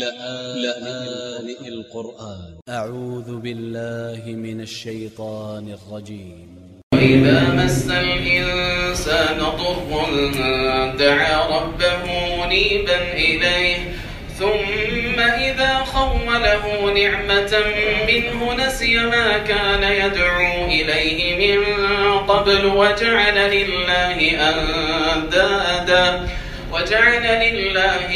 لآن القرآن. أ ع و ذ ب ا ل ل ه من ا ل ش ي ط ا ن ا ل ج ي م وإذا مس الإنسان ضر دعا ربه منيبا إليه ثم إذا خوله نعمة منه نسي ما كان يدعو إليه من قبل وجعل لله أندادا. وجعل لله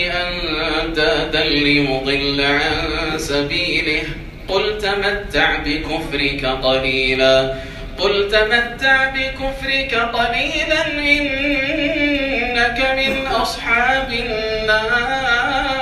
أندادا ليضل عن سبيله. قل تمتع بكفرك قليلا. قل تمتع بكفرك قليلا إنك من أصحاب النار.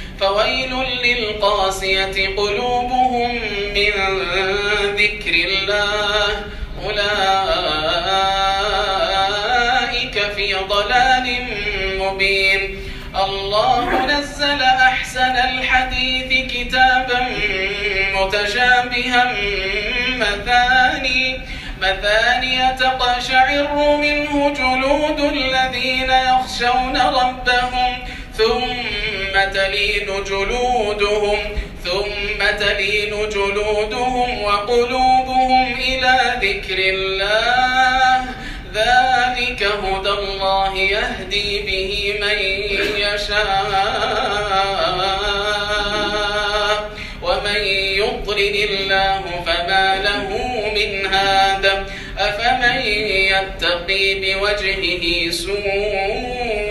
فويل للقاسية قلوبهم من ذكر الله. أولئك لفي ضلال مبين. الله نزل أحسن الحديث كتابا متشابها مثاني مثانية تقشعر منه جلود الذين يخشون ربهم ثم تلين جلودهم ثم تلين جلودهم وقلوبهم إلى ذكر الله ذلك هدى الله يهدي به من يشاء ومن يضلل الله فما له من هاد أفمن يتقي بوجهه سوء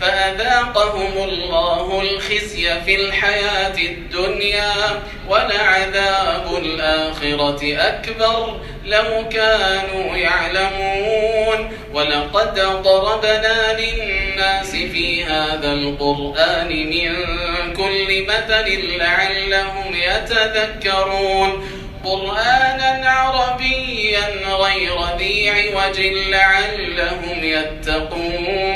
فأذاقهم الله الخزي في الحياة الدنيا ولعذاب الآخرة أكبر لو كانوا يعلمون. ولقد ضربنا للناس في هذا القرآن من كل مثل لعلهم يتذكرون. قرآنا عربيا غير ذي عوج لعلهم يتقون.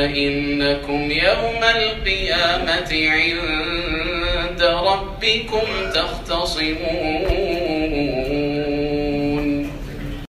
إنكم يوم القيامة عند ربكم تختصمون.